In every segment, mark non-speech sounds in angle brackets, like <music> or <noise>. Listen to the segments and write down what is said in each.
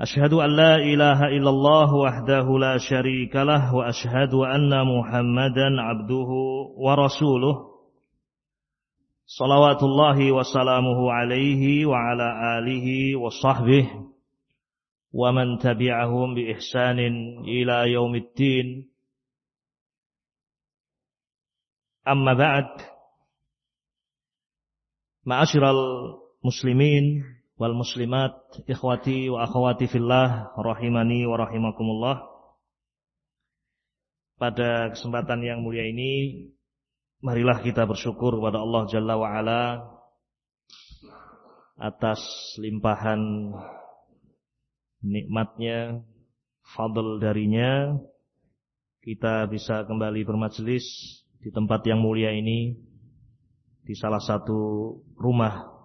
أشهد أن لا إله إلا الله وحده لا شريك له وأشهد أن محمدا عبده ورسوله. صلوات الله وسلامه عليه وعلى آله وصحبه ومن تبعهم بإحسان إلى يوم الدين. أما بعد معاشر المسلمين wal muslimat ikhwati wa akhwati fillah rahimani wa rahimakumullah. Pada kesempatan yang mulia ini marilah kita bersyukur kepada Allah Jalla wa ala atas limpahan nikmatnya fadl darinya. Kita bisa kembali bermajelis di tempat yang mulia ini di salah satu rumah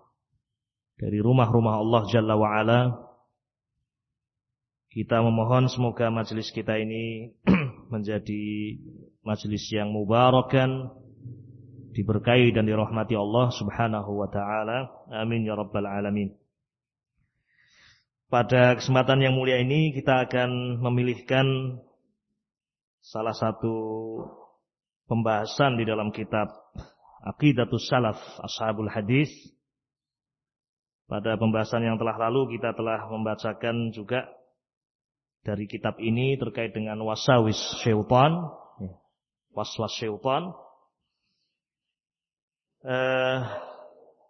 dari rumah-rumah Allah Jalla wa'ala kita memohon semoga majelis kita ini <clears throat> menjadi majelis yang mubarakan diberkahi dan dirahmati Allah Subhanahu wa taala. Amin ya rabbal alamin. Pada kesempatan yang mulia ini kita akan memilihkan salah satu pembahasan di dalam kitab Aqidatus Salaf Ashabul Hadis pada pembahasan yang telah lalu kita telah membacakan juga dari kitab ini terkait dengan wasawis syaitan, ya, waswas syaitan. Eh,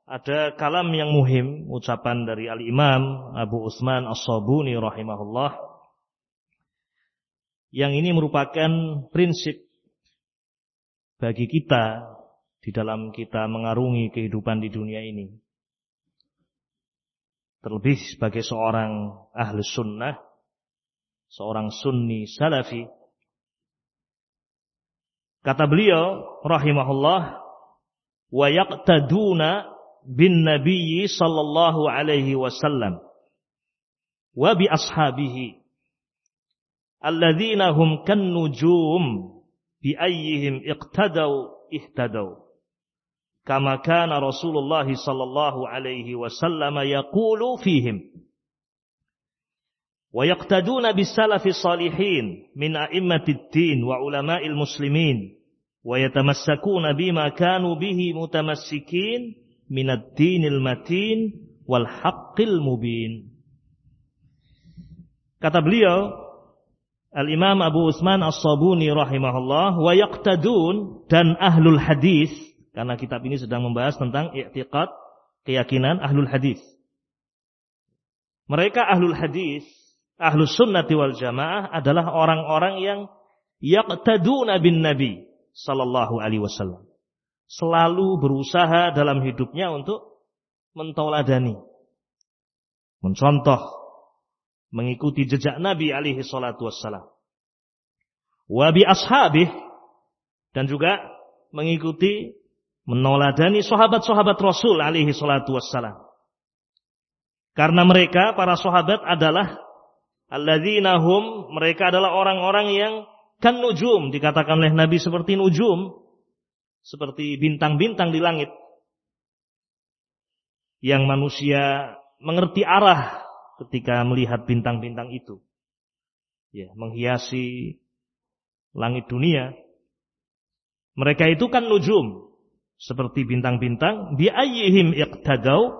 ada kalam yang muhim ucapan dari Al Imam Abu Utsman As-Sabuni rahimahullah yang ini merupakan prinsip bagi kita di dalam kita mengarungi kehidupan di dunia ini. Terlebih sebagai seorang ahli sunnah, seorang sunni salafi. Kata beliau, rahimahullah, wa yaqtaduna bin nabiyyi sallallahu alaihi wasallam wa bi ashabihi alladzina hum kan nujum bi ayyihim iqtadaw ihtadaw kama kana Rasulullah sallallahu alaihi wasallam yaqulu fihim wa yaqtaduna bis salafi salihin min a'immatid din wa ulama'il muslimin wa yatamassakuna bima kanu bihi mutamassikin min ad-dinil matin wal haqqil mubin kata beliau Al-Imam Abu Utsman As-Sabuni rahimahullah wa yaqtadun dan ahlul hadis karena kitab ini sedang membahas tentang i'tiqad, keyakinan ahlul hadis. Mereka ahlul hadis, ahlus sunnati wal jamaah adalah orang-orang yang yaqtaduna bin nabi sallallahu alaihi wasallam. Selalu berusaha dalam hidupnya untuk mentauladani, mencontoh, mengikuti jejak Nabi alaihi salatu wassalam. Wa bi ashabih dan juga mengikuti menoladani sahabat-sahabat Rasul alaihi salatu wassalam. Karena mereka para sahabat adalah alladzina hum mereka adalah orang-orang yang kan nujum dikatakan oleh Nabi seperti nujum seperti bintang-bintang di langit. Yang manusia mengerti arah ketika melihat bintang-bintang itu. Ya menghiasi langit dunia. Mereka itu kan nujum seperti bintang-bintang bi ayyihim iqtadau.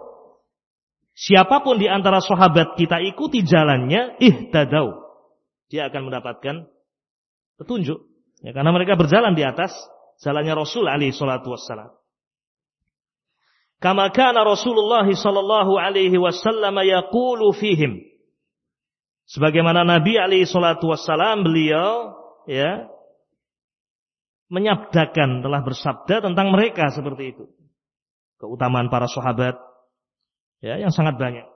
Siapa pun di antara sahabat kita ikuti jalannya ihtadau. Dia akan mendapatkan petunjuk. Ya karena mereka berjalan di atas jalannya Rasul alaihi salatu wassalam. Kama kana Rasulullah sallallahu alaihi wasallam yaqulu fihim. Sebagaimana Nabi alaihi salatu wassalam beliau ya menyabdakan, telah bersabda tentang mereka seperti itu. Keutamaan para sahabat ya yang sangat banyak.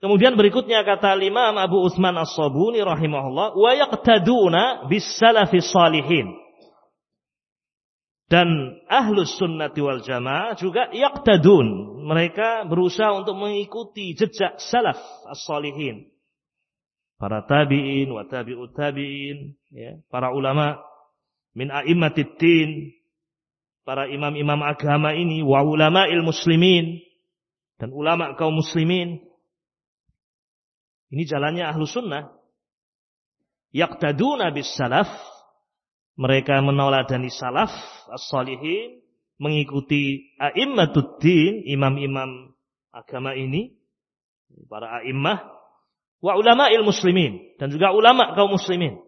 Kemudian berikutnya kata Imam Abu Utsman As-Sabuni rahimahullah wa yaqtaduna bis salafis salihin. Dan ahlus sunnati wal jamaah juga yaqtadun. Mereka berusaha untuk mengikuti jejak salaf as-salihin. Para tabi'in wa tabi'ut tabi'in. Ya, para ulama min a'immatid din. Para imam-imam agama ini. Wa ulama'il muslimin. Dan ulama kaum muslimin. Ini jalannya ahlus sunnah. Yaqtaduna bis salaf mereka menoladani salaf as-salihin, mengikuti a'immatud imam-imam agama ini, para a'immah, wa ulama'il muslimin, dan juga ulama kaum muslimin.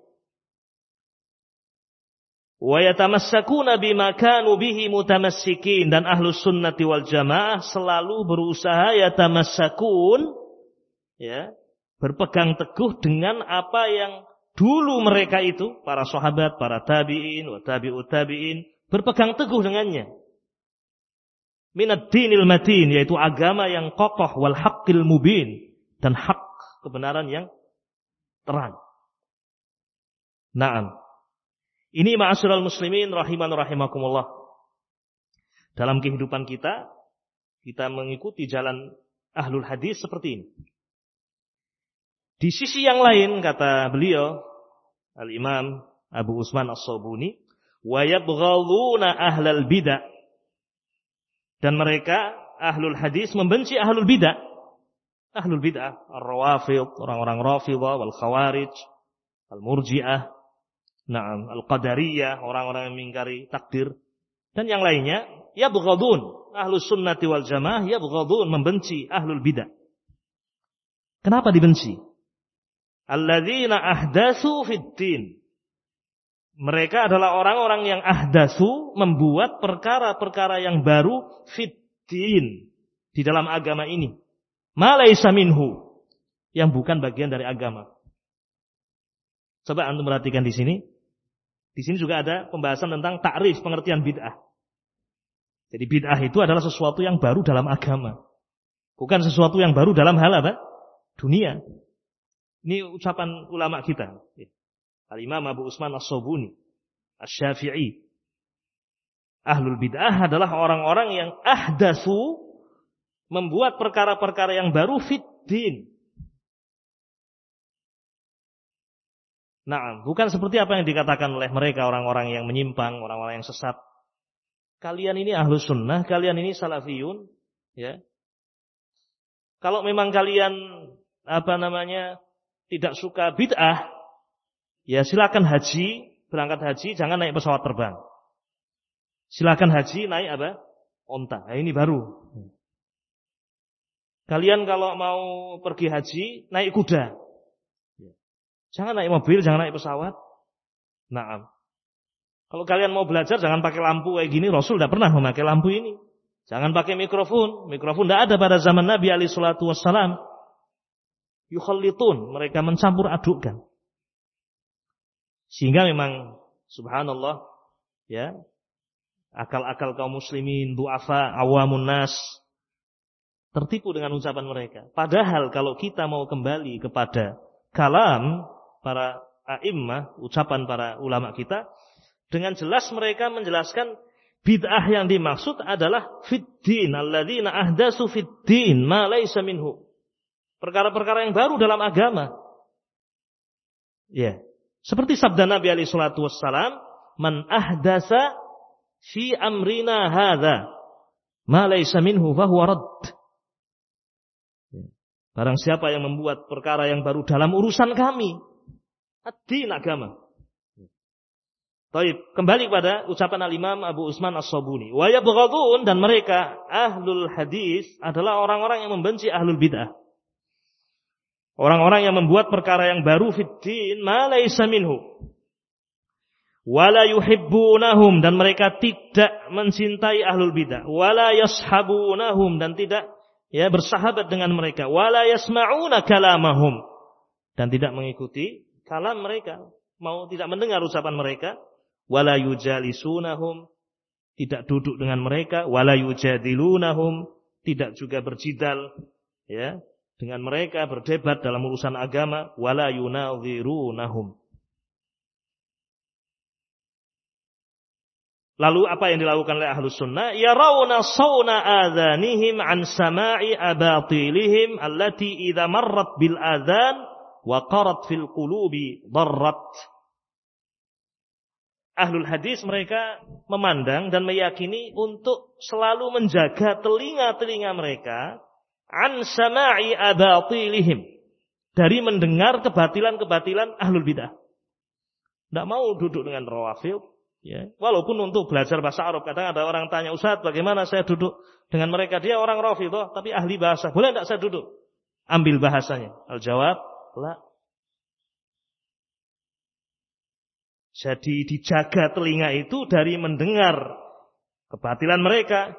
Wa yatamassakuna bima kanu bihi mutamassikin dan ahlus sunnati wal jamaah selalu berusaha yatamassakun ya berpegang teguh dengan apa yang Dulu mereka itu, para sahabat, para tabi'in, wa tabi'ut tabi'in, berpegang teguh dengannya. Minad dinil matin, yaitu agama yang kokoh, wal haqqil mubin, dan hak kebenaran yang terang. Naam. Ini ma'asyiral muslimin rahiman rahimakumullah. Dalam kehidupan kita, kita mengikuti jalan ahlul hadis seperti ini. Di sisi yang lain kata beliau Al-Imam Abu Usman As-Sabuni wa yabghaduna ahlal bidah dan mereka ahlul hadis membenci ahlul bidah ahlul bidah ar-rawafid orang-orang rafidhah wal khawarij al-murji'ah na'am al-qadariyah orang-orang yang mengingkari takdir dan yang lainnya yabghadun ahlus sunnati wal jamaah yabghadun membenci ahlul bidah kenapa dibenci alladzina ahdatsu fiddin. Mereka adalah orang-orang yang ahdatsu membuat perkara-perkara yang baru fiddin di dalam agama ini. Malaisa minhu yang bukan bagian dari agama. Coba antum perhatikan di sini. Di sini juga ada pembahasan tentang takrif pengertian bid'ah. Jadi bid'ah itu adalah sesuatu yang baru dalam agama. Bukan sesuatu yang baru dalam hal apa? Dunia. Ini ucapan ulama kita. Al-Imam Abu Usman As-Sobuni. As-Syafi'i. Ahlul bid'ah adalah orang-orang yang ahdasu membuat perkara-perkara yang baru fiddin. Nah, bukan seperti apa yang dikatakan oleh mereka orang-orang yang menyimpang, orang-orang yang sesat. Kalian ini ahlus sunnah, kalian ini salafiyun, ya. Kalau memang kalian apa namanya tidak suka bid'ah, ya silakan haji, berangkat haji, jangan naik pesawat terbang. Silakan haji naik apa? Onta. Nah, ini baru. Kalian kalau mau pergi haji, naik kuda. Jangan naik mobil, jangan naik pesawat. Nah, kalau kalian mau belajar, jangan pakai lampu kayak gini. Rasul tidak pernah memakai lampu ini. Jangan pakai mikrofon. Mikrofon tidak ada pada zaman Nabi alaihi salatu wassalam yukhallitun, mereka mencampur adukkan. Sehingga memang subhanallah ya, akal-akal kaum muslimin, duafa, awamun nas tertipu dengan ucapan mereka. Padahal kalau kita mau kembali kepada kalam para a'immah, ucapan para ulama kita, dengan jelas mereka menjelaskan bid'ah yang dimaksud adalah fiddin alladzina ahdasu fiddin ma laysa minhu. Perkara-perkara yang baru dalam agama. Ya. Seperti sabda Nabi alaihi salatu wassalam, "Man ahdasa fi amrina hadza ma laysa minhu fahuwa radd." Barang siapa yang membuat perkara yang baru dalam urusan kami, ad-din agama. Taib, kembali kepada ucapan al-Imam Abu Usman As-Sabuni. Wa dan mereka ahlul hadis adalah orang-orang yang membenci ahlul bid'ah. Orang-orang yang membuat perkara yang baru fiddin ma laisa minhu. Wala yuhibbunahum dan mereka tidak mencintai ahlul bidah. Wala yashabunahum dan tidak ya bersahabat dengan mereka. Wala yasma'una kalamahum dan tidak mengikuti kalam mereka. Mau tidak mendengar ucapan mereka. Wala yujalisunahum tidak duduk dengan mereka. Wala yujadilunahum tidak juga berjidal ya dengan mereka berdebat dalam urusan agama wala yunadhirunahum Lalu apa yang dilakukan oleh ahlus sunnah? Yarawna sawna adhanihim an sama'i abatilihim allati idha marrat bil adhan wa qarat fil qulubi darrat. Ahlul hadis mereka memandang dan meyakini untuk selalu menjaga telinga-telinga mereka an sama'i abatilihim dari mendengar kebatilan-kebatilan ahlul bidah. Tidak mau duduk dengan rawafil, Ya, walaupun untuk belajar bahasa Arab kadang ada orang tanya Ustaz bagaimana saya duduk dengan mereka? Dia orang Rafidhah tapi ahli bahasa. Boleh tidak saya duduk? Ambil bahasanya. Al jawab la. Jadi dijaga telinga itu dari mendengar kebatilan mereka.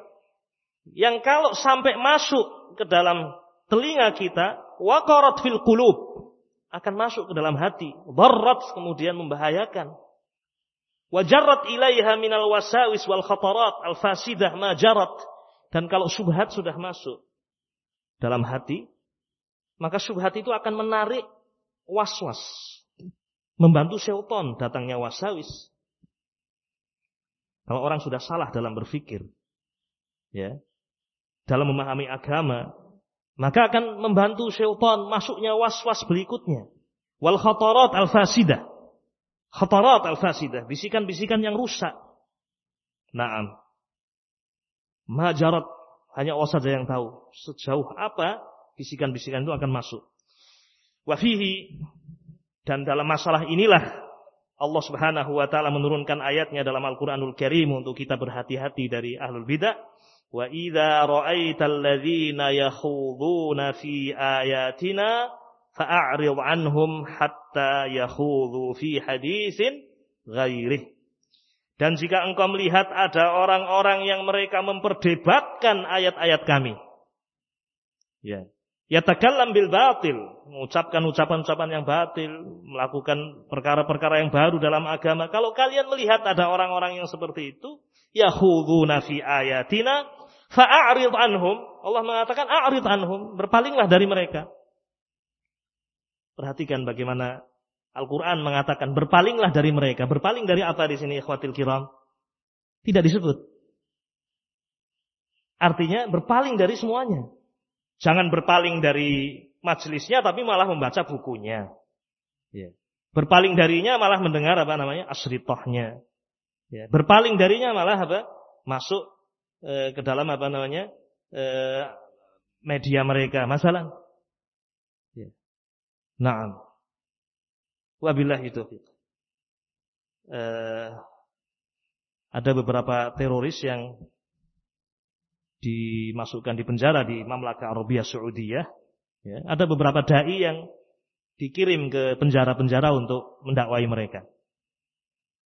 Yang kalau sampai masuk ke dalam telinga kita waqarat fil qulub akan masuk ke dalam hati. Darrat kemudian membahayakan Wajarat ilaiha minal wasawis wal khatarat al fasidah majarat. Dan kalau subhat sudah masuk dalam hati, maka subhat itu akan menarik was-was. Membantu syaitan datangnya wasawis. Kalau orang sudah salah dalam berpikir, ya, dalam memahami agama, maka akan membantu syaitan masuknya was-was berikutnya. Wal khatarat al fasidah khatarat al-fasidah, bisikan-bisikan yang rusak. Naam. Majarat hanya Allah saja yang tahu sejauh apa bisikan-bisikan itu akan masuk. Wafihi dan dalam masalah inilah Allah Subhanahu wa taala menurunkan ayatnya dalam Al-Qur'anul Karim untuk kita berhati-hati dari ahlul bidah. Wa idza ra'aital ladzina yakhuduna fi ayatina fa'arid anhum hatta yakhudhu fi hadisin ghairih. Dan jika engkau melihat ada orang-orang yang mereka memperdebatkan ayat-ayat kami. Ya. Yatakallam bil batil. Mengucapkan ucapan-ucapan yang batil. Melakukan perkara-perkara yang baru dalam agama. Kalau kalian melihat ada orang-orang yang seperti itu. Yahuduna fi ayatina. Fa'arid anhum. Allah mengatakan a'rid anhum. Berpalinglah dari mereka. Perhatikan bagaimana Al-Quran mengatakan berpalinglah dari mereka. Berpaling dari apa di sini ikhwatil kiram? Tidak disebut. Artinya berpaling dari semuanya. Jangan berpaling dari majelisnya tapi malah membaca bukunya. Ya. Berpaling darinya malah mendengar apa namanya asritohnya. Ya. Berpaling darinya malah apa? Masuk e, ke dalam apa namanya e, media mereka. Masalah Naam. Wabillahi taufiq. Eh, ada beberapa teroris yang dimasukkan di penjara di Mamlaka Arabia Saudiyah. Ya, ada beberapa dai yang dikirim ke penjara-penjara untuk mendakwai mereka.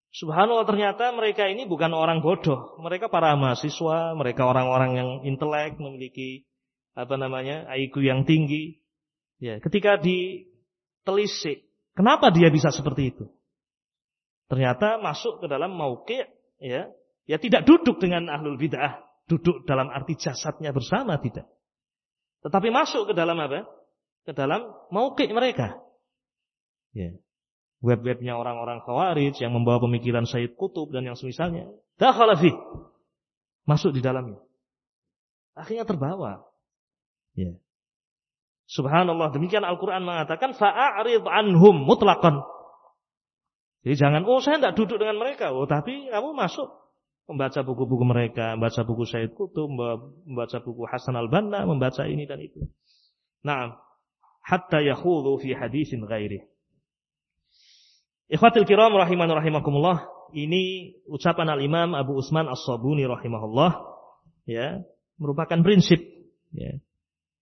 Subhanallah ternyata mereka ini bukan orang bodoh, mereka para mahasiswa, mereka orang-orang yang intelek, memiliki apa namanya IQ yang tinggi. Ya, ketika di telisik. Kenapa dia bisa seperti itu? Ternyata masuk ke dalam mauqi' ya, ya tidak duduk dengan ahlul bid'ah, duduk dalam arti jasadnya bersama tidak. Tetapi masuk ke dalam apa? Ke dalam mauqi' mereka. Ya. Web-webnya orang-orang khawarij yang membawa pemikiran Sayyid Kutub dan yang semisalnya. Dakhala fi. Masuk di dalamnya. Akhirnya terbawa. Ya. Subhanallah, demikian Al-Quran mengatakan, fa'arid anhum mutlaqan. Jadi jangan, oh saya tidak duduk dengan mereka. Oh tapi kamu masuk. Membaca buku-buku mereka, membaca buku Said Kutub, membaca buku Hasan al-Banna, membaca ini dan itu. Nah, hatta yakhulu fi hadisin ghairi. Ikhwatil kiram rahiman rahimakumullah. Ini ucapan al-Imam Abu Usman As-Sabuni rahimahullah. Ya, merupakan prinsip ya,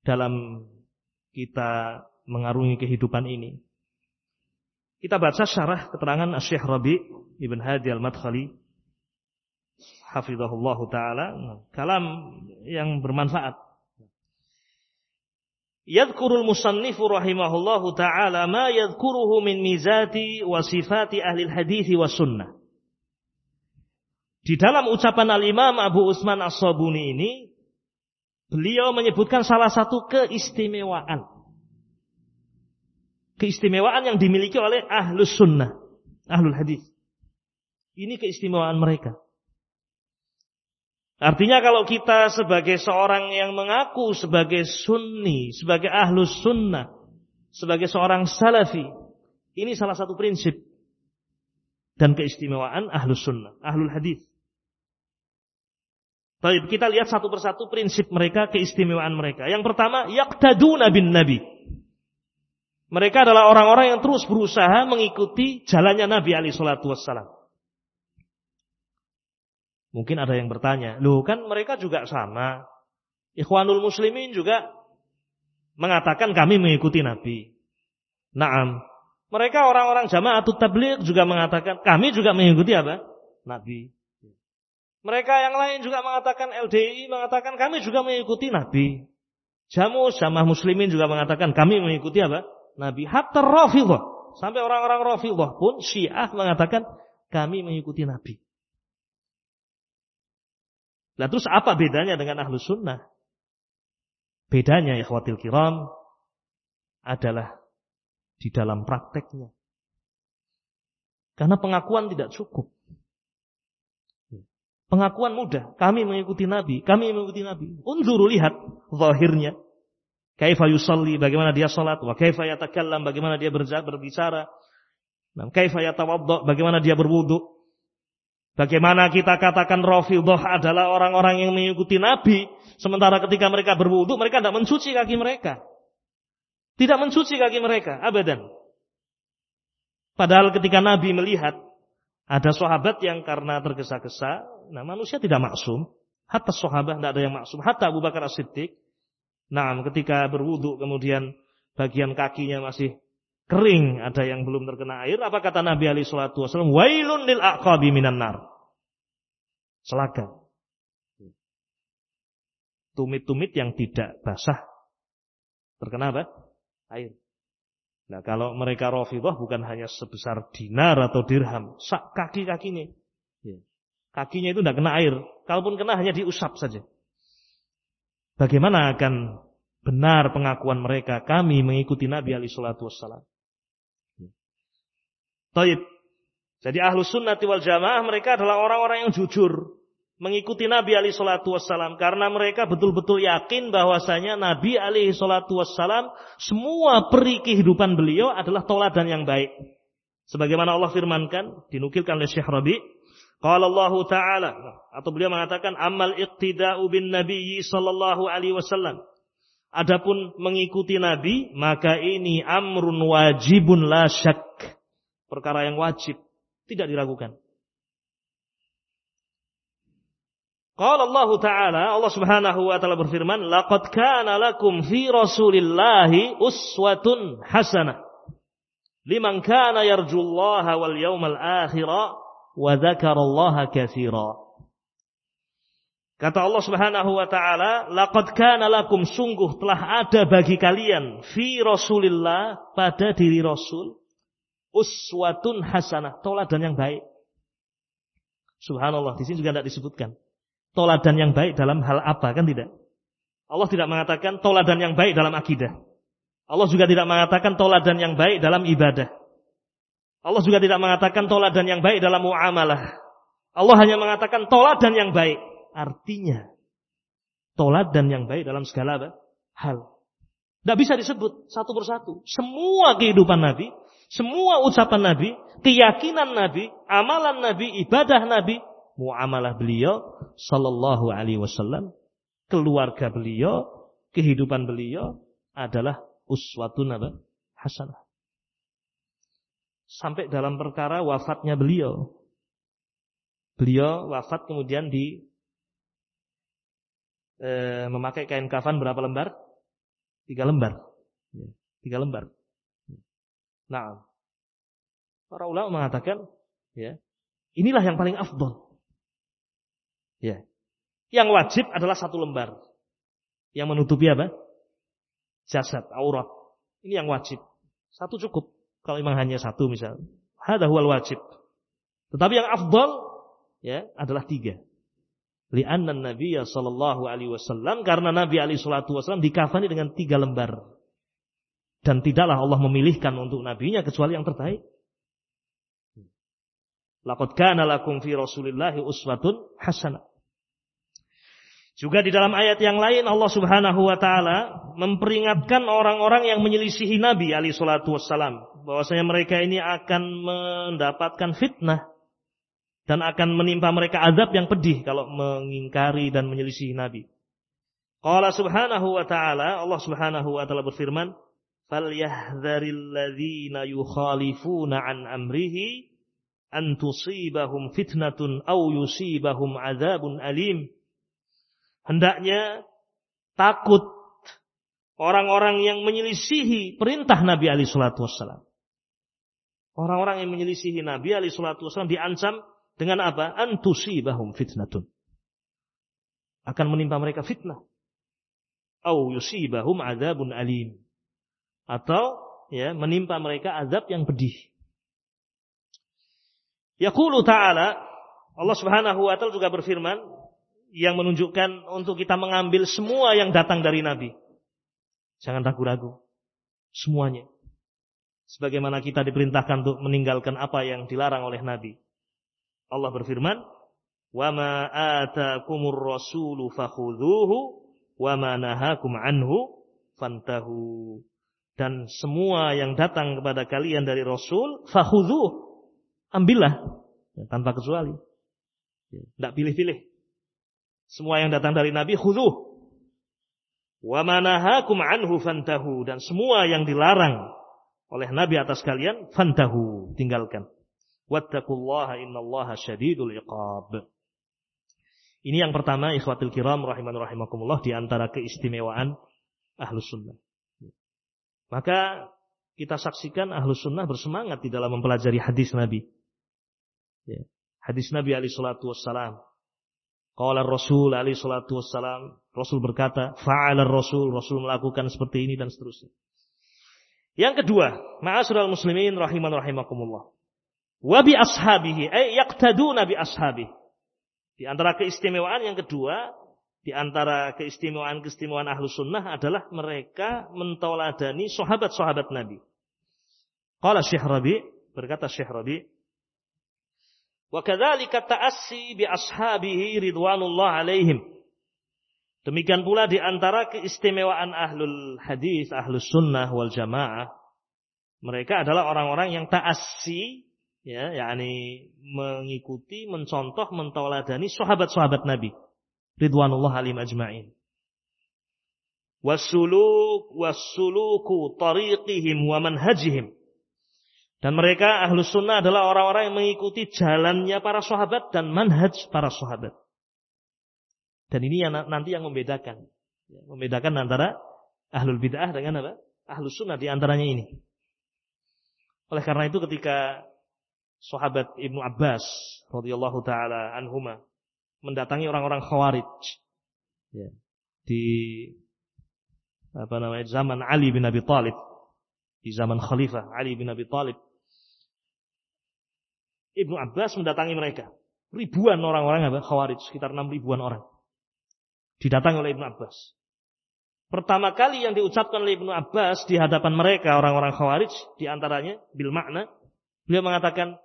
dalam kita mengarungi kehidupan ini. Kita baca syarah keterangan Syekh Rabi Ibn Hadi Al-Madkhali hafizahullah taala kalam yang bermanfaat. Yadhkurul musannifu rahimahullahu taala ma yadhkuruhu min mizati wa sifati ahli hadis wa sunnah. Di dalam ucapan Al-Imam Abu Usman As-Sabuni ini Beliau menyebutkan salah satu keistimewaan keistimewaan yang dimiliki oleh ahlus sunnah, ahlul hadis. Ini keistimewaan mereka. Artinya kalau kita sebagai seorang yang mengaku sebagai sunni, sebagai ahlus sunnah, sebagai seorang salafi, ini salah satu prinsip dan keistimewaan ahlus sunnah, ahlul hadis. Baik, kita lihat satu persatu prinsip mereka, keistimewaan mereka. Yang pertama, yaqtaduna bin nabi. Mereka adalah orang-orang yang terus berusaha mengikuti jalannya Nabi Ali Shallallahu Wasallam. Mungkin ada yang bertanya, loh kan mereka juga sama. Ikhwanul Muslimin juga mengatakan kami mengikuti Nabi. Naam. Mereka orang-orang jamaah atau tabligh juga mengatakan kami juga mengikuti apa? Nabi. Mereka yang lain juga mengatakan LDI mengatakan kami juga mengikuti Nabi. Jamus, jamaah muslimin juga mengatakan kami mengikuti apa? Nabi. Hatta Rafidah. Sampai orang-orang Rafidah pun Syiah mengatakan kami mengikuti Nabi. Lah terus apa bedanya dengan ahlu sunnah? Bedanya ya khawatir kiram adalah di dalam prakteknya. Karena pengakuan tidak cukup. Pengakuan mudah. Kami mengikuti Nabi. Kami mengikuti Nabi. Unzuru lihat zahirnya. Kaifa yusalli, bagaimana dia salat. Wa kaifa yatakallam, bagaimana dia berbicara. Nah, kaifa yatawadda, bagaimana dia berwudu. Bagaimana kita katakan Rafidah adalah orang-orang yang mengikuti Nabi, sementara ketika mereka berwudu mereka tidak mencuci kaki mereka. Tidak mencuci kaki mereka, abadan. Padahal ketika Nabi melihat ada sahabat yang karena tergesa-gesa, nah manusia tidak maksum, hatta sahabat tidak ada yang maksum, hatta Abu Bakar As-Siddiq. Nah, ketika berwudu kemudian bagian kakinya masih kering, ada yang belum terkena air. Apa kata Nabi Ali Shallallahu Wasallam? Wailun lil aqabi minan nar. Selaka. Tumit-tumit yang tidak basah terkena apa? Air. Nah kalau mereka rofidah bukan hanya sebesar dinar atau dirham, sak kaki kakinya, ya. Kakinya itu tidak kena air. Kalaupun kena hanya diusap saja. Bagaimana akan benar pengakuan mereka? Kami mengikuti Nabi Ali Shallallahu Wasallam. Taib. Jadi ahlu sunnati wal jamaah mereka adalah orang-orang yang jujur. Mengikuti Nabi alaihi salatu wassalam. Karena mereka betul-betul yakin bahwasanya Nabi alaihi salatu wassalam. Semua peri kehidupan beliau adalah toladan yang baik. Sebagaimana Allah firmankan. Dinukilkan oleh Syekh Rabi. Qala Allah Ta'ala. Atau beliau mengatakan. Amal iqtida'u bin Nabi sallallahu alaihi wasallam. Adapun mengikuti Nabi. Maka ini amrun wajibun la syak perkara yang wajib, tidak diragukan. Qala Allah Ta'ala, Allah Subhanahu wa taala berfirman, "Laqad kana lakum fi Rasulillahi uswatun hasanah liman kana yarjullaha wal yawmal akhir wa dzakarallaha katsira." Kata Allah Subhanahu wa taala, "Laqad kana lakum sungguh telah ada bagi kalian fi Rasulillah pada diri Rasul uswatun hasanah, toladan yang baik. Subhanallah, di sini juga tidak disebutkan. Toladan yang baik dalam hal apa kan tidak? Allah tidak mengatakan toladan yang baik dalam akidah. Allah juga tidak mengatakan toladan yang baik dalam ibadah. Allah juga tidak mengatakan toladan yang baik dalam muamalah. Allah hanya mengatakan toladan yang baik. Artinya toladan yang baik dalam segala hal. Tidak bisa disebut satu persatu. Semua kehidupan Nabi semua ucapan Nabi, keyakinan Nabi, amalan Nabi, ibadah Nabi, muamalah beliau sallallahu alaihi wasallam, keluarga beliau, kehidupan beliau adalah uswatun apa? hasanah. Sampai dalam perkara wafatnya beliau. Beliau wafat kemudian di e, memakai kain kafan berapa lembar? Tiga lembar. Ya, tiga lembar. Nah, para ulama mengatakan, ya, inilah yang paling afdol. Ya. Yang wajib adalah satu lembar. Yang menutupi apa? Jasad, aurat. Ini yang wajib. Satu cukup. Kalau memang hanya satu misal. Hada huwal wajib. Tetapi yang afdol ya adalah tiga. Lianna Nabi sallallahu alaihi wasallam karena Nabi alaihi salatu wasallam dikafani dengan tiga lembar. Dan tidaklah Allah memilihkan untuk nabinya kecuali yang terbaik. Laqad kana lakum fi Rasulillahi uswatun hasanah. Juga di dalam ayat yang lain Allah Subhanahu wa taala memperingatkan orang-orang yang menyelisihi Nabi alaihi salatu wassalam bahwasanya mereka ini akan mendapatkan fitnah dan akan menimpa mereka azab yang pedih kalau mengingkari dan menyelisihi Nabi. Qala subhanahu wa ta'ala Allah Subhanahu wa taala berfirman, "Falyahdharil ladzina yukhalifuna an amrihi an tusibahum fitnatun aw yusibahum adzabun alim." Hendaknya takut orang-orang yang menyelisihi perintah Nabi Ali Shallallahu Wasallam. Orang-orang yang menyelisihi Nabi Ali Shallallahu Wasallam diancam dengan apa? Antusibahum fitnatun. Akan menimpa mereka fitnah. Au yusibahum adzabun alim. Atau ya menimpa mereka azab yang pedih. Yaqulu ta'ala Allah Subhanahu wa taala juga berfirman yang menunjukkan untuk kita mengambil semua yang datang dari Nabi. Jangan ragu-ragu. Semuanya. Sebagaimana kita diperintahkan untuk meninggalkan apa yang dilarang oleh Nabi. Allah berfirman, "Wa ma atakumur rasulu fakhudhuhu wa ma nahakum anhu fantahu." Dan semua yang datang kepada kalian dari Rasul, fakhudhuh. Ambillah ya, tanpa kecuali. Tidak pilih-pilih. Semua yang datang dari Nabi khudhuh. Wa manahakum anhu fantahu dan semua yang dilarang oleh Nabi atas kalian fantahu, tinggalkan. Wattaqullaha innallaha syadidul iqab. Ini yang pertama ikhwatul kiram rahiman rahimakumullah di antara keistimewaan ahlus sunnah. Maka kita saksikan ahlus sunnah bersemangat di dalam mempelajari hadis Nabi. Ya. Hadis Nabi alaihi salatu wassalam Qala Rasul alaihi salatu wassalam, Rasul berkata, fa'ala Rasul, Rasul melakukan seperti ini dan seterusnya. Yang kedua, ma'asyiral muslimin rahiman rahimakumullah. Wa bi ashabihi, ay yaqtaduna bi ashabihi. Di antara keistimewaan yang kedua, di antara keistimewaan-keistimewaan ahlu sunnah adalah mereka mentauladani sahabat-sahabat Nabi. Qala Syekh Rabi, berkata Syekh Rabi, Wa kadzalika ta'assi bi ashabihi ridwanullah alaihim. Demikian pula di antara keistimewaan ahlul hadis, ahlus sunnah wal jamaah, mereka adalah orang-orang yang ta'assi, ya, yakni mengikuti, mencontoh, mentauladani sahabat-sahabat Nabi. Ridwanullah alaihim ajma'in. Wasuluk, wasuluku tariqihim wa manhajihim. Dan mereka ahlu sunnah adalah orang-orang yang mengikuti jalannya para sahabat dan manhaj para sahabat. Dan ini yang nanti yang membedakan. Ya, membedakan antara ahlul bid'ah dengan apa? Ahlu sunnah di antaranya ini. Oleh karena itu ketika sahabat Ibnu Abbas radhiyallahu taala anhuma mendatangi orang-orang Khawarij ya, di apa namanya zaman Ali bin Abi Thalib di zaman Khalifah Ali bin Abi Thalib Ibnu Abbas mendatangi mereka. Ribuan orang-orang apa? Khawarij, sekitar enam ribuan orang. Didatangi oleh Ibnu Abbas. Pertama kali yang diucapkan oleh Ibnu Abbas di hadapan mereka orang-orang Khawarij, di antaranya bil makna, beliau mengatakan,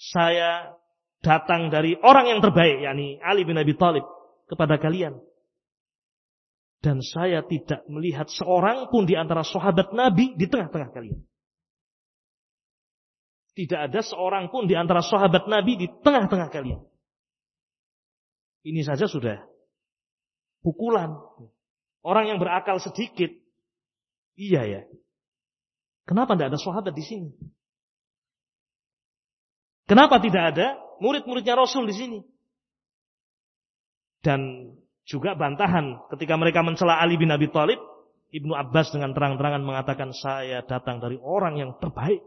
saya datang dari orang yang terbaik, yakni Ali bin Abi Thalib kepada kalian. Dan saya tidak melihat seorang pun di antara sahabat Nabi di tengah-tengah kalian. Tidak ada seorang pun di antara sahabat Nabi di tengah-tengah kalian. Ini saja sudah pukulan. Orang yang berakal sedikit. Iya ya. Kenapa tidak ada sahabat di sini? Kenapa tidak ada murid-muridnya Rasul di sini? Dan juga bantahan ketika mereka mencela Ali bin Abi Thalib, Ibnu Abbas dengan terang-terangan mengatakan saya datang dari orang yang terbaik.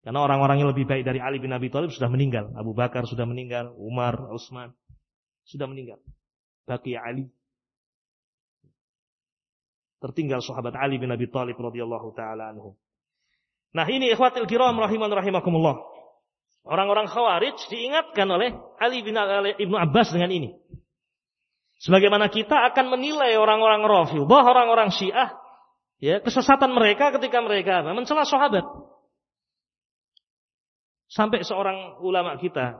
Karena orang-orang yang lebih baik dari Ali bin Abi Thalib sudah meninggal. Abu Bakar sudah meninggal, Umar, Utsman sudah meninggal. Baki Ali. Tertinggal sahabat Ali bin Abi Thalib radhiyallahu taala anhu. Nah, ini ikhwatil kiram rahiman rahimakumullah. Orang-orang Khawarij diingatkan oleh Ali bin Ibnu Abbas dengan ini. Sebagaimana kita akan menilai orang-orang Rafidhah, orang-orang Syiah Ya, kesesatan mereka ketika mereka mencela sahabat. Sampai seorang ulama kita,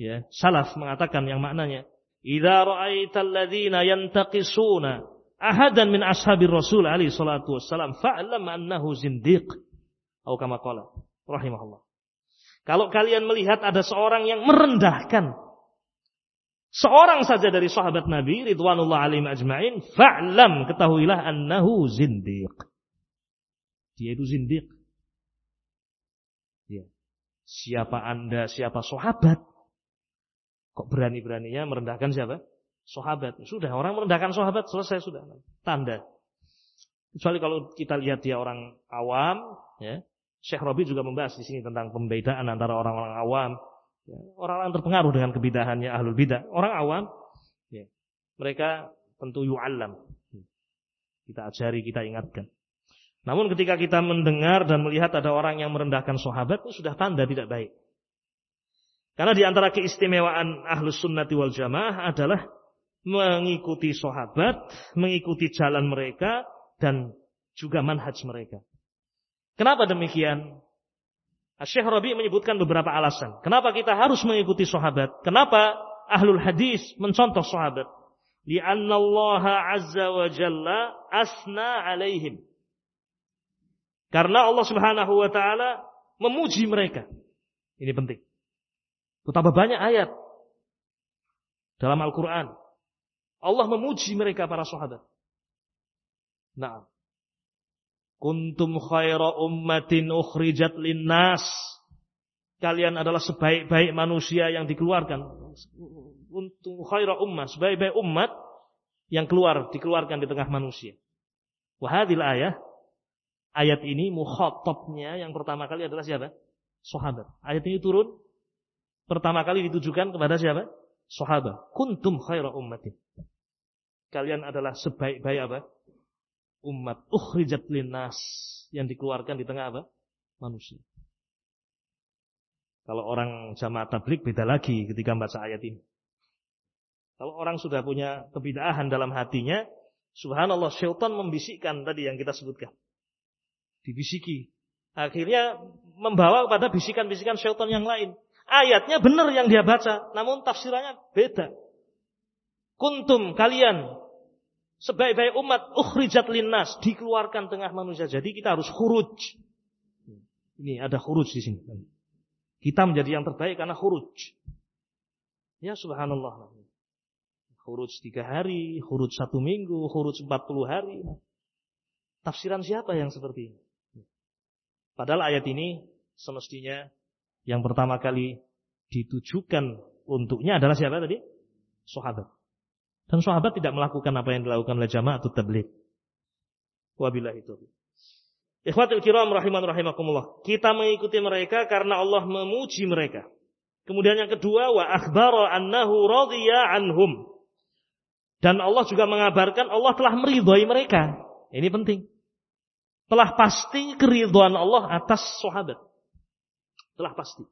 ya, salaf mengatakan yang maknanya, "Idza ra'aital ladzina yantaqisuna ahadan min ashabir Rasul alaihi salatu wassalam fa'lam annahu zindiq." Atau kama qala rahimahullah. Kalau kalian melihat ada seorang yang merendahkan seorang saja dari sahabat Nabi ridwanullah alaihim ajmain, fa'lam ketahuilah annahu zindiq. Dia itu zindiq. Ya. Siapa Anda, siapa sahabat? Kok berani-beraninya merendahkan siapa? Sahabat. Sudah, orang merendahkan sahabat selesai sudah. Tanda. Kecuali kalau kita lihat dia orang awam, ya. Syekh Robi juga membahas di sini tentang pembedaan antara orang-orang awam Ya, orang-orang terpengaruh dengan kebidahannya ahlul bidah. Orang awam, ya, mereka tentu yu'allam. Kita ajari, kita ingatkan. Namun ketika kita mendengar dan melihat ada orang yang merendahkan sahabat, itu sudah tanda tidak baik. Karena di antara keistimewaan ahlus sunnati wal jamaah adalah mengikuti sahabat, mengikuti jalan mereka, dan juga manhaj mereka. Kenapa demikian? Syekh Rabi menyebutkan beberapa alasan. Kenapa kita harus mengikuti sahabat? Kenapa ahlul hadis mencontoh sahabat? Lianna Allah azza wa jalla asna alaihim. Karena Allah subhanahu wa ta'ala memuji mereka. Ini penting. Betapa banyak ayat dalam Al-Quran. Allah memuji mereka para sahabat. Nah, Kuntum khaira ummatin ukhrijat linnas. Kalian adalah sebaik-baik manusia yang dikeluarkan. Kuntum khaira ummah, sebaik-baik umat yang keluar, dikeluarkan di tengah manusia. Wahadil ayah, ayat ini mukhatabnya yang pertama kali adalah siapa? Sahabat. Ayat ini turun pertama kali ditujukan kepada siapa? Sahabat. Kuntum khaira ummatin. Kalian adalah sebaik-baik apa? umat ukhrijat linnas yang dikeluarkan di tengah apa? manusia. Kalau orang jamaah tablik beda lagi ketika membaca ayat ini. Kalau orang sudah punya kebidahan dalam hatinya, subhanallah syaitan membisikkan tadi yang kita sebutkan. Dibisiki. Akhirnya membawa kepada bisikan-bisikan syaitan yang lain. Ayatnya benar yang dia baca, namun tafsirannya beda. Kuntum kalian Sebaik-baik umat ukhrijat linnas dikeluarkan tengah manusia. Jadi kita harus khuruj. Ini ada khuruj di sini. Kita menjadi yang terbaik karena khuruj. Ya subhanallah. Khuruj tiga hari, khuruj satu minggu, khuruj empat puluh hari. Tafsiran siapa yang seperti ini? Padahal ayat ini semestinya yang pertama kali ditujukan untuknya adalah siapa tadi? Sahabat. Dan sahabat tidak melakukan apa yang dilakukan oleh jamaah atau tabligh. Wabillahi taufiq. Ikhwatul kiram rahiman rahimakumullah. Kita mengikuti mereka karena Allah memuji mereka. Kemudian yang kedua wa akhbara annahu radhiya anhum. Dan Allah juga mengabarkan Allah telah meridhai mereka. Ini penting. Telah pasti keridhaan Allah atas sahabat. Telah pasti.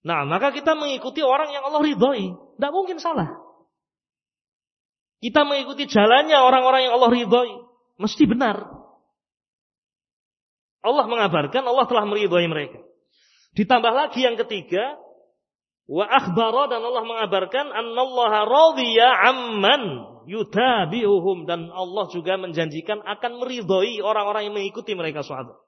Nah, maka kita mengikuti orang yang Allah ridhoi. Tidak mungkin salah. Kita mengikuti jalannya orang-orang yang Allah ridhoi. Mesti benar. Allah mengabarkan Allah telah meridhoi mereka. Ditambah lagi yang ketiga, wa akhbara dan Allah mengabarkan annallaha radhiya amman yutabi'uhum dan Allah juga menjanjikan akan meridhoi orang-orang yang mengikuti mereka sahabat.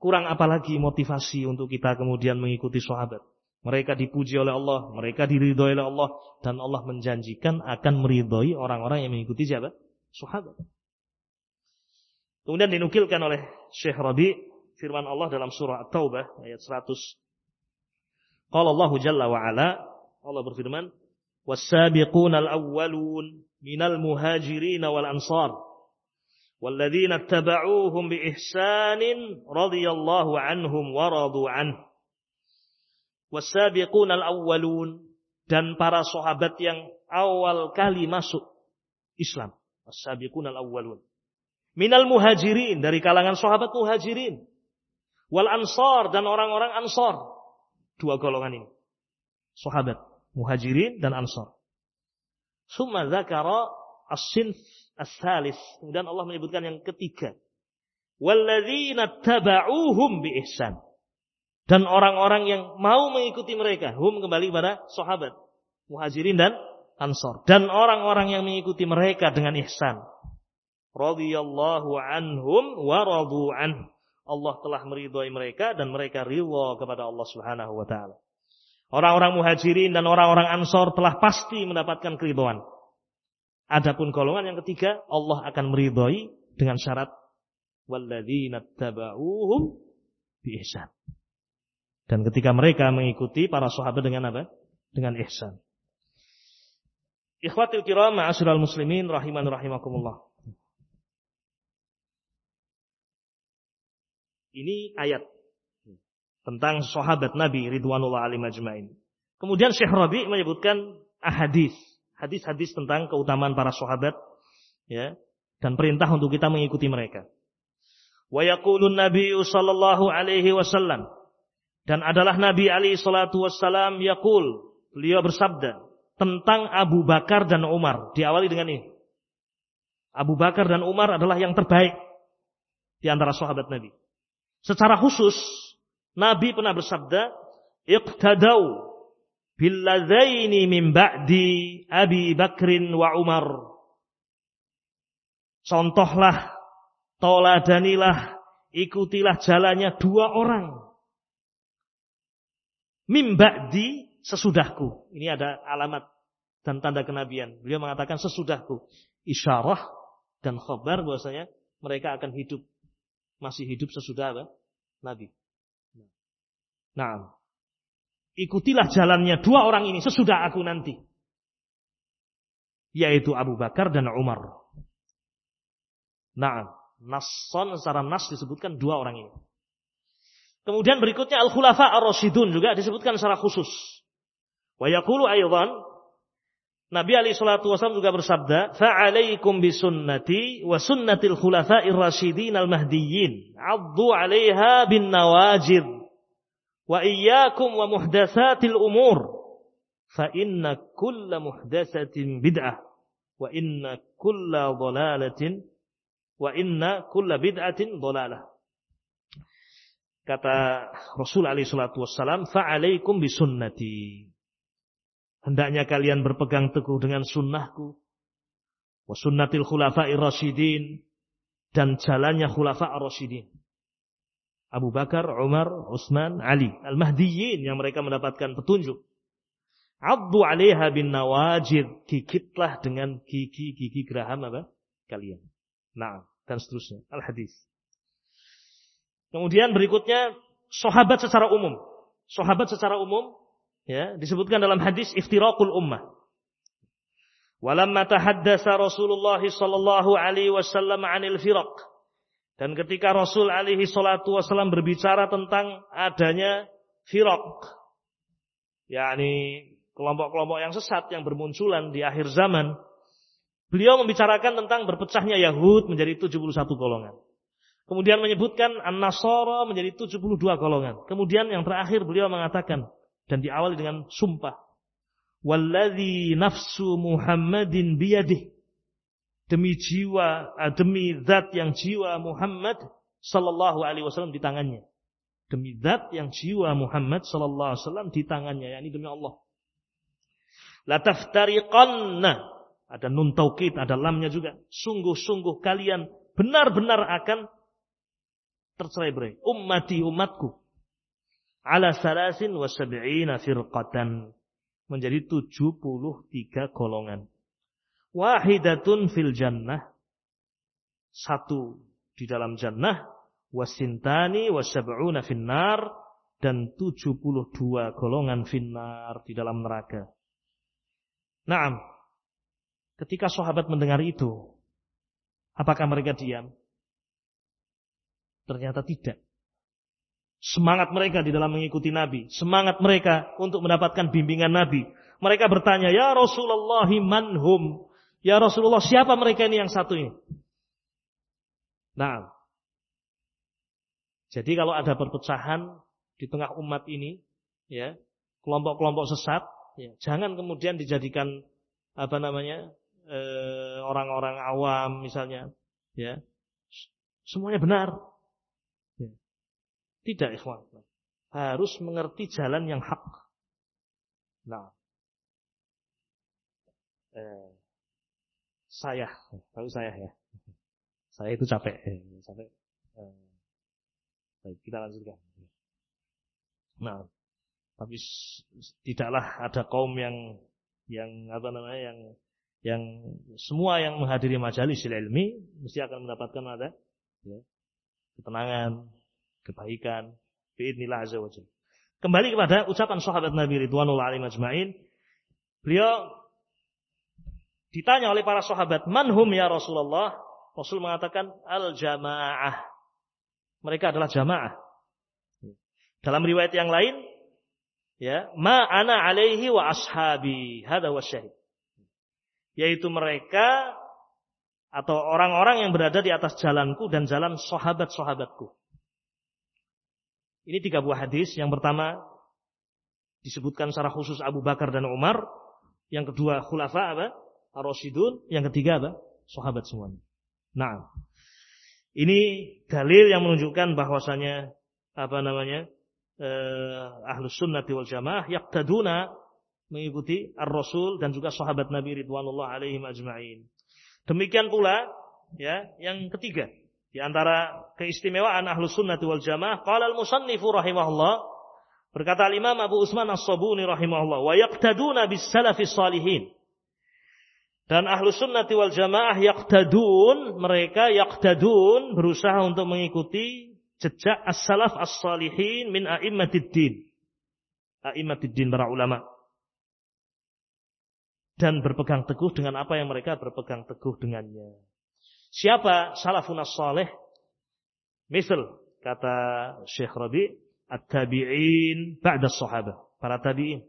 Kurang apalagi motivasi untuk kita kemudian mengikuti sahabat. Mereka dipuji oleh Allah, mereka diridhoi oleh Allah dan Allah menjanjikan akan meridhoi orang-orang yang mengikuti siapa? Sahabat. Kemudian dinukilkan oleh Syekh Rabi firman Allah dalam surah At-Taubah ayat 100. Qala Allah Jalla wa Ala, Allah berfirman, "Was-sabiquna al-awwalun minal muhajirin wal ansar ittaba'uuhum bi ihsanin radhiyallahu anhum wa radu anhu." wasabiqun al-awwalun dan para sahabat yang awal kali masuk Islam. Wasabiqun al-awwalun. Minal muhajirin dari kalangan sahabat muhajirin. Wal ansar dan orang-orang ansar. Dua golongan ini. Sahabat muhajirin dan ansar. Summa zakara as-sinf as-salis. Kemudian Allah menyebutkan yang ketiga. Walladzina taba'uhum bi ihsan. Dan orang-orang yang mau mengikuti mereka, hum kembali pada sahabat, muhajirin dan ansor. Dan orang-orang yang mengikuti mereka dengan ihsan. Radiyallahu anhum wa radu an. Allah telah meridhai mereka dan mereka ridha kepada Allah Subhanahu wa taala. Orang-orang muhajirin dan orang-orang ansor telah pasti mendapatkan keridhaan. Adapun golongan yang ketiga, Allah akan meridhai dengan syarat walladzina tabauhum bi ihsan. Dan ketika mereka mengikuti para sahabat dengan apa? Dengan ihsan. Ikhwatil kiram ma'asyiral muslimin rahiman rahimakumullah. Ini ayat tentang sahabat Nabi ridwanullah alim ajmain. Kemudian Syekh Rabi menyebutkan ahadis, hadis-hadis tentang keutamaan para sahabat ya dan perintah untuk kita mengikuti mereka. Wa yaqulun Nabi sallallahu alaihi wasallam dan adalah Nabi Ali salatu wassalam yaqul, beliau bersabda tentang Abu Bakar dan Umar. Diawali dengan ini. Abu Bakar dan Umar adalah yang terbaik di antara sahabat Nabi. Secara khusus, Nabi pernah bersabda, "Iqtadau billadzaini min ba'di Abi Bakrin wa Umar." Contohlah, toladanilah, ikutilah jalannya dua orang Mimba'di sesudahku. Ini ada alamat dan tanda kenabian. Beliau mengatakan sesudahku. Isyarah dan khabar bahwasanya mereka akan hidup. Masih hidup sesudah apa? Nabi. Nah. Ikutilah jalannya dua orang ini sesudah aku nanti. Yaitu Abu Bakar dan Umar. Nah. Nasson secara nas disebutkan dua orang ini. Kemudian berikutnya Al-Khulafa Ar-Rasyidun juga disebutkan secara khusus. Wa aydan Nabi Ali salatu wasallam juga bersabda, "Fa'alaikum bisunnati wa sunnatil khulafa'ir rasyidin al-mahdiyyin. 'Addu 'alaiha bin nawajid. Wa iyyakum wa muhdatsatil umur. Fa inna kulla muhdatsatin bid'ah wa inna kulla dhalalatin wa inna kulla bid'atin dhalalah." Kata Rasul alaihi salatu wassalam, "Fa'alaikum bisunnati." Hendaknya kalian berpegang teguh dengan sunnahku. Wa sunnatil khulafa'ir rasyidin. Dan jalannya khulafa'ir rasyidin. Abu Bakar, Umar, Utsman, Ali. Al-Mahdiyyin yang mereka mendapatkan petunjuk. Abdu alaiha bin nawajid. Gigitlah dengan gigi-gigi geraham apa? Kalian. Nah, dan seterusnya. Al-Hadis. Kemudian berikutnya sahabat secara umum. Sahabat secara umum ya disebutkan dalam hadis iftiraqul ummah. Walamma tahaddasa Rasulullah sallallahu alaihi wasallam 'anil firaq. Dan ketika Rasul alaihi salatu wasallam berbicara tentang adanya firaq, yakni kelompok-kelompok yang sesat yang bermunculan di akhir zaman, beliau membicarakan tentang berpecahnya Yahud menjadi 71 golongan. Kemudian menyebutkan An-Nasara menjadi 72 golongan. Kemudian yang terakhir beliau mengatakan dan diawali dengan sumpah. Walladzi nafsu Muhammadin biyadih. Demi jiwa, eh, demi zat yang jiwa Muhammad sallallahu alaihi wasallam di tangannya. Demi zat yang jiwa Muhammad sallallahu alaihi wasallam di tangannya, yakni demi Allah. La taftariqanna ada nun taukid, ada lamnya juga. Sungguh-sungguh kalian benar-benar akan tercerai-berai. Ummati umatku. Ala salasin wa sab'ina firqatan. Menjadi 73 golongan. Wahidatun fil jannah. Satu di dalam jannah. Wasintani wa sab'una finnar. Dan 72 golongan finnar di dalam neraka. Naam. Ketika sahabat mendengar itu. Apakah mereka diam? Ternyata tidak. Semangat mereka di dalam mengikuti Nabi. Semangat mereka untuk mendapatkan bimbingan Nabi. Mereka bertanya, Ya Rasulullah manhum. Ya Rasulullah siapa mereka ini yang satu ini? Nah. Jadi kalau ada perpecahan di tengah umat ini, ya kelompok-kelompok sesat, ya, jangan kemudian dijadikan apa namanya eh, orang-orang awam misalnya, ya semuanya benar. Tidak, ikhwan. Harus mengerti jalan yang hak. Nah, eh, saya, tahu saya ya. Saya itu capek, capek. Eh, baik, kita lanjutkan. Nah, tapi tidaklah ada kaum yang yang apa namanya yang yang semua yang menghadiri majelis ilmi mesti akan mendapatkan ada ya, ketenangan, kebaikan, biidznillah azza wajalla. Kembali kepada ucapan sahabat Nabi Ridwanullah alaihi majma'in. Beliau ditanya oleh para sahabat, "Manhum ya Rasulullah?" Rasul mengatakan, "Al-jamaah." Mereka adalah jamaah. Dalam riwayat yang lain, ya ma ana alaihi wa ashabi hada wa syahid yaitu mereka atau orang-orang yang berada di atas jalanku dan jalan sahabat-sahabatku ini tiga buah hadis. Yang pertama disebutkan secara khusus Abu Bakar dan Umar. Yang kedua khulafa apa? Ar-rasyidun. Yang ketiga apa? Sahabat semuanya. Nah ini dalil yang menunjukkan bahwasanya apa namanya eh, ahlus sunnati wal jamaah yaktaduna mengikuti ar-rasul dan juga sahabat Nabi ridwanullah alaihi ajma'in. Demikian pula ya yang ketiga di antara keistimewaan ahlus sunnati wal jamaah qala al-musannifu rahimahullah berkata al-Imam Abu Usman As-Sabuni rahimahullah wa yaqtaduna bis salafis salihin dan ahlu sunnati wal jamaah yaktadun mereka yaktadun berusaha untuk mengikuti jejak as-salaf as-salihin min a'immatid din. A'immatid din para ulama. Dan berpegang teguh dengan apa yang mereka berpegang teguh dengannya. Siapa salafun as-salih? Misal kata Syekh Rabi, at-tabi'in ba'da sahabah. Para tabi'in.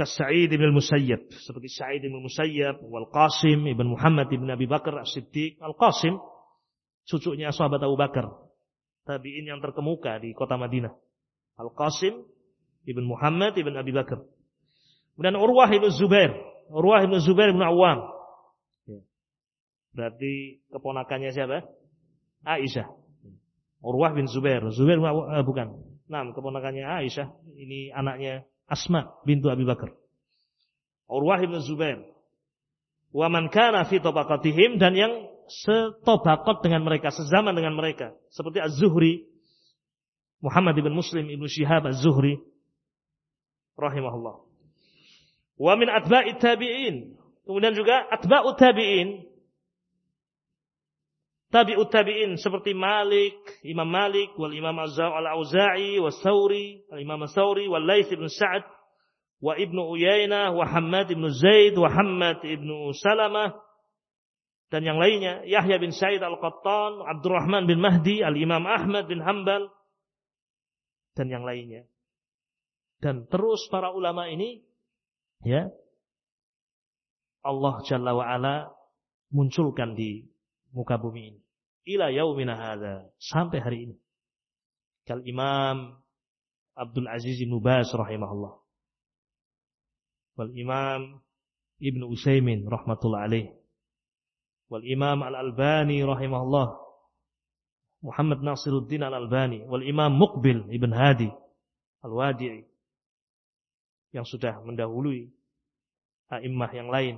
Sa'id ibn Musayyab. Seperti Sa'id ibn Musayyab. Wal Qasim ibn Muhammad ibn Abi Bakar as-Siddiq. Al-Qasim cucunya sahabat Abu Bakar. Tabi'in yang terkemuka di kota Madinah. Al-Qasim ibn Muhammad ibn Abi Bakar. Kemudian Urwah ibn Zubair. Urwah ibn Zubair ibn Awam. Berarti keponakannya siapa? Aisyah. Urwah bin Zubair. Zubair bin eh, bukan. Nah, keponakannya Aisyah. Ini anaknya Asma bintu Abi Bakar. Urwah ibn Zubair. Wa man kana fi tabaqatihim dan yang setobakot dengan mereka, sezaman dengan mereka. Seperti Az-Zuhri, Muhammad ibn Muslim ibn Syihab Az-Zuhri, rahimahullah. Wa min atba'i tabi'in. Kemudian juga atba'u tabi'in. Tabi'u tabi'in seperti Malik, Imam Malik, wal Imam Al-Auza'i, wal Thawri, Al-Imam Thawri, wal Laith ibn Sa'ad, wa Ibnu Uyainah, wa Hamad ibn Zaid, wa Hamad ibn Salamah, dan yang lainnya Yahya bin Sa'id Al-Qattan, Abdurrahman bin Mahdi, Al-Imam Ahmad bin Hambal dan yang lainnya. Dan terus para ulama ini ya Allah Jalla wa ala munculkan di muka bumi ini. Ila yaumina hadza sampai hari ini. Kal Imam Abdul Aziz bin Baz rahimahullah. Wal Imam Ibnu Utsaimin rahmatullah alaih. Wal Imam Al-Albani rahimahullah. Muhammad Nasiruddin Al-Albani. Wal Imam Muqbil Ibn Hadi Al-Wadi'i. Yang sudah mendahului a'immah yang lain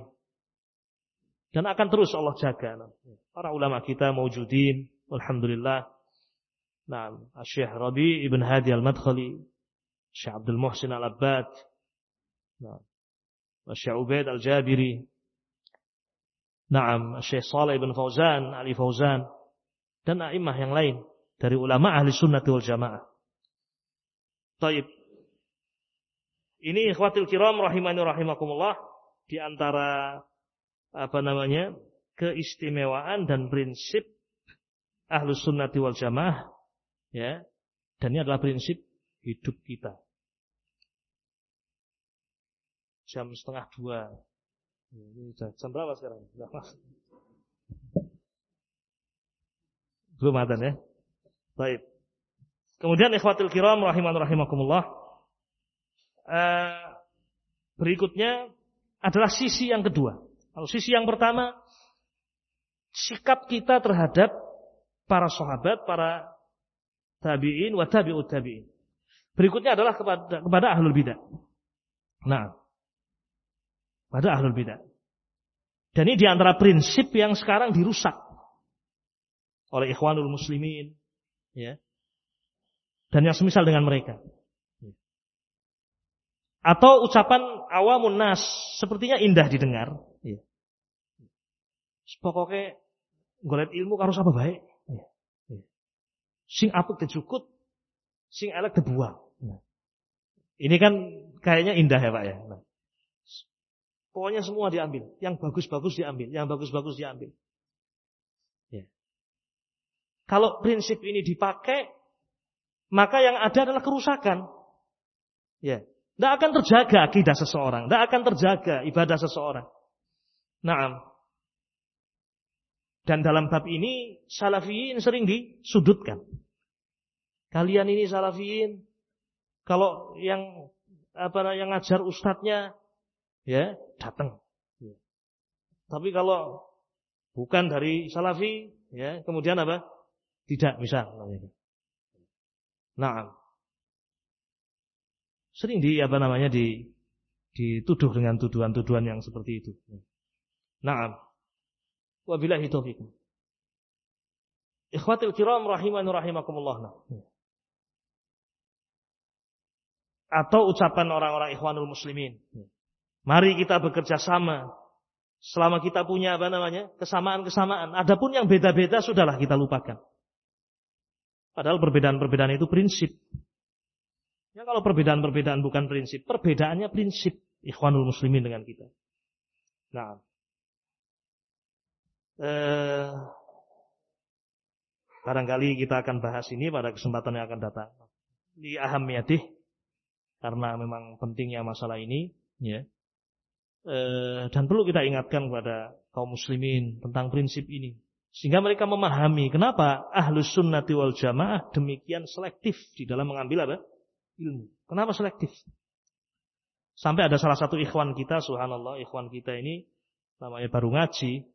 dan akan terus Allah jaga. Para ulama kita maujudin alhamdulillah. Nah Syekh Rabi Ibn Hadi Al-Madkhali Syekh Abdul Muhsin Al-Abbad. Nah Syekh Ubaid Al-Jabiri. Naam, Syekh Saleh bin Fauzan, Ali Fauzan, dan a'immah yang lain dari ulama ahli sunnah wal jamaah. Taib. Ini ikhwatil kiram rahimani rahimakumullah di antara apa namanya keistimewaan dan prinsip ahlu sunnah wal jamaah ya dan ini adalah prinsip hidup kita jam setengah dua Jam berapa sekarang? Belum ada ya. Baik. Kemudian ikhwatul kiram rahiman rahimakumullah. Uh, berikutnya adalah sisi yang kedua. Kalau sisi yang pertama, sikap kita terhadap para sahabat, para tabi'in, wa tabi'ut tabi'in. Berikutnya adalah kepada, kepada ahlul bidah. Nah, pada ahlul bidah. Dan ini di antara prinsip yang sekarang dirusak oleh ikhwanul muslimin, ya, dan yang semisal dengan mereka. Atau ucapan awamun nas sepertinya indah didengar. Ya. Pokoknya golet ilmu harus apa baik. Ya. Ya. Sing apik dijukut, sing elek dibuang. Nah. Ini kan kayaknya indah ya Pak ya. Nah. Pokoknya semua diambil. Yang bagus-bagus diambil. Yang bagus-bagus diambil. Ya. Kalau prinsip ini dipakai, maka yang ada adalah kerusakan. Ya. Tidak akan terjaga akidah seseorang. Tidak akan terjaga ibadah seseorang. Nah, dan dalam bab ini salafiyin sering disudutkan. Kalian ini salafiyin, kalau yang apa yang ngajar ustadznya ya datang. Ya. Tapi kalau bukan dari salafi, ya kemudian apa? Tidak bisa. Nah, sering di apa namanya di dituduh dengan tuduhan-tuduhan yang seperti itu. Naam. Wabillahi taufiq. Ikhwatul kiram rahimani rahimakumullah. Atau ucapan orang-orang ikhwanul muslimin. Mari kita bekerja sama. Selama kita punya apa namanya? kesamaan-kesamaan. Adapun yang beda-beda sudahlah kita lupakan. Padahal perbedaan-perbedaan itu prinsip. Ya kalau perbedaan-perbedaan bukan prinsip, perbedaannya prinsip ikhwanul muslimin dengan kita. Nah, eh, barangkali kita akan bahas ini pada kesempatan yang akan datang. Di ahamiyatih, karena memang pentingnya masalah ini, ya. Eh, dan perlu kita ingatkan kepada kaum muslimin tentang prinsip ini. Sehingga mereka memahami kenapa ahlus sunnati wal jamaah demikian selektif di dalam mengambil apa? ilmu. Kenapa selektif? Sampai ada salah satu ikhwan kita, subhanallah, ikhwan kita ini namanya baru ngaji,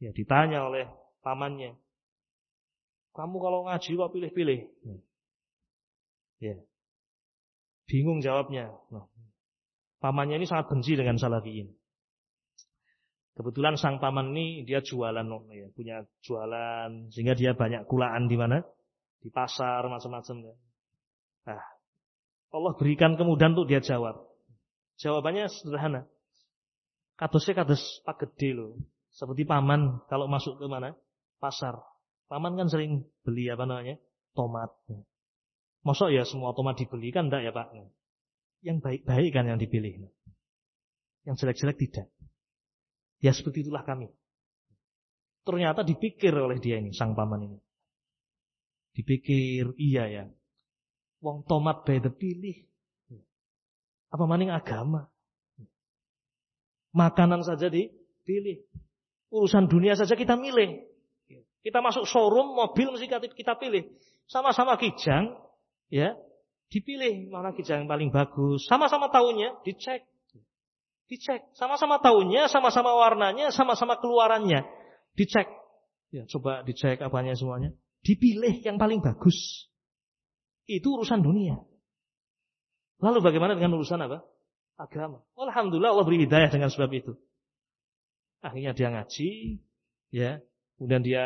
ya ditanya oleh pamannya, kamu kalau ngaji kok pilih-pilih? Ya, bingung jawabnya. Nah, pamannya ini sangat benci dengan salafiyin. Kebetulan sang paman ini dia jualan, ya, punya jualan, sehingga dia banyak kulaan di mana? Di pasar macam-macam. Ya. Nah, Allah berikan kemudahan untuk dia jawab. Jawabannya sederhana. Kadosnya kados pak gede loh. Seperti paman kalau masuk ke mana? Pasar. Paman kan sering beli apa namanya? Tomat. Masuk ya semua tomat dibeli kan enggak ya Pak? Yang baik-baik kan yang dipilih. Yang jelek-jelek tidak. Ya seperti itulah kami. Ternyata dipikir oleh dia ini, sang paman ini. Dipikir, iya ya, Wong tomat bae pilih. Apa maning agama? Makanan saja dipilih. Urusan dunia saja kita milih. Kita masuk showroom mobil mesti kita pilih. Sama-sama kijang, ya, dipilih mana kijang yang paling bagus. Sama-sama tahunnya dicek. Dicek. Sama-sama tahunnya, sama-sama warnanya, sama-sama keluarannya. Dicek. Ya, coba dicek apanya semuanya. Dipilih yang paling bagus. Itu urusan dunia. Lalu bagaimana dengan urusan apa? Agama. Alhamdulillah Allah beri hidayah dengan sebab itu. Akhirnya dia ngaji, ya, kemudian dia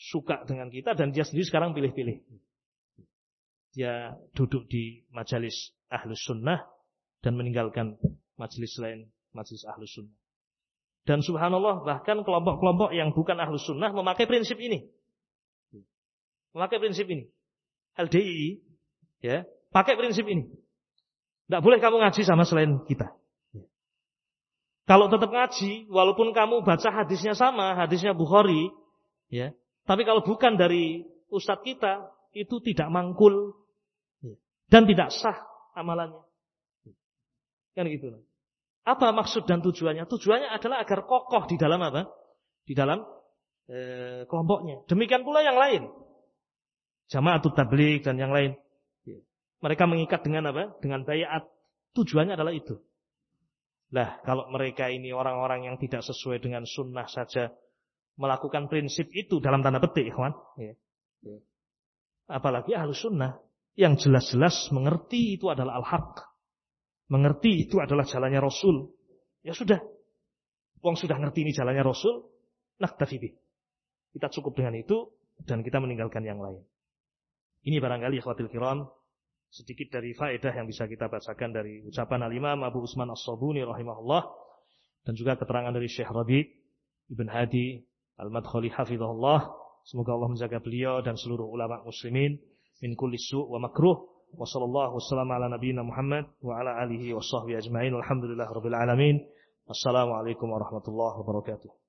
suka dengan kita dan dia sendiri sekarang pilih-pilih. Dia duduk di majelis ahlus sunnah dan meninggalkan majelis lain, majelis ahlus sunnah. Dan subhanallah bahkan kelompok-kelompok yang bukan ahlus sunnah memakai prinsip ini. Memakai prinsip ini. LDI ya, pakai prinsip ini. Tidak boleh kamu ngaji sama selain kita. Kalau tetap ngaji, walaupun kamu baca hadisnya sama, hadisnya Bukhari, ya, tapi kalau bukan dari ustadz kita, itu tidak mangkul dan tidak sah amalannya. Kan gitu. Apa maksud dan tujuannya? Tujuannya adalah agar kokoh di dalam apa? Di dalam eh, kelompoknya. Demikian pula yang lain atau tablik dan yang lain. Mereka mengikat dengan apa? Dengan bayat. Tujuannya adalah itu. Lah, kalau mereka ini orang-orang yang tidak sesuai dengan sunnah saja melakukan prinsip itu dalam tanda petik, ikhwan. Ya. Ya. Apalagi ahlu sunnah yang jelas-jelas mengerti itu adalah al-haq. Mengerti itu adalah jalannya Rasul. Ya sudah. Wong sudah ngerti ini jalannya Rasul, naktafi Kita cukup dengan itu dan kita meninggalkan yang lain. Ini barangkali ikhwatil kiram sedikit dari faedah yang bisa kita bacakan dari ucapan Al-Imam Abu Usman As-Sabuni rahimahullah dan juga keterangan dari Syekh Rabi Ibn Hadi Al-Madkhali hafizahullah. Semoga Allah menjaga beliau dan seluruh ulama muslimin min kulli su' wa makruh. Wa sallallahu wasallam ala nabiyyina Muhammad wa ala alihi wa sahbihi ajma'in. Walhamdulillah rabbil alamin. Assalamualaikum warahmatullahi wabarakatuh.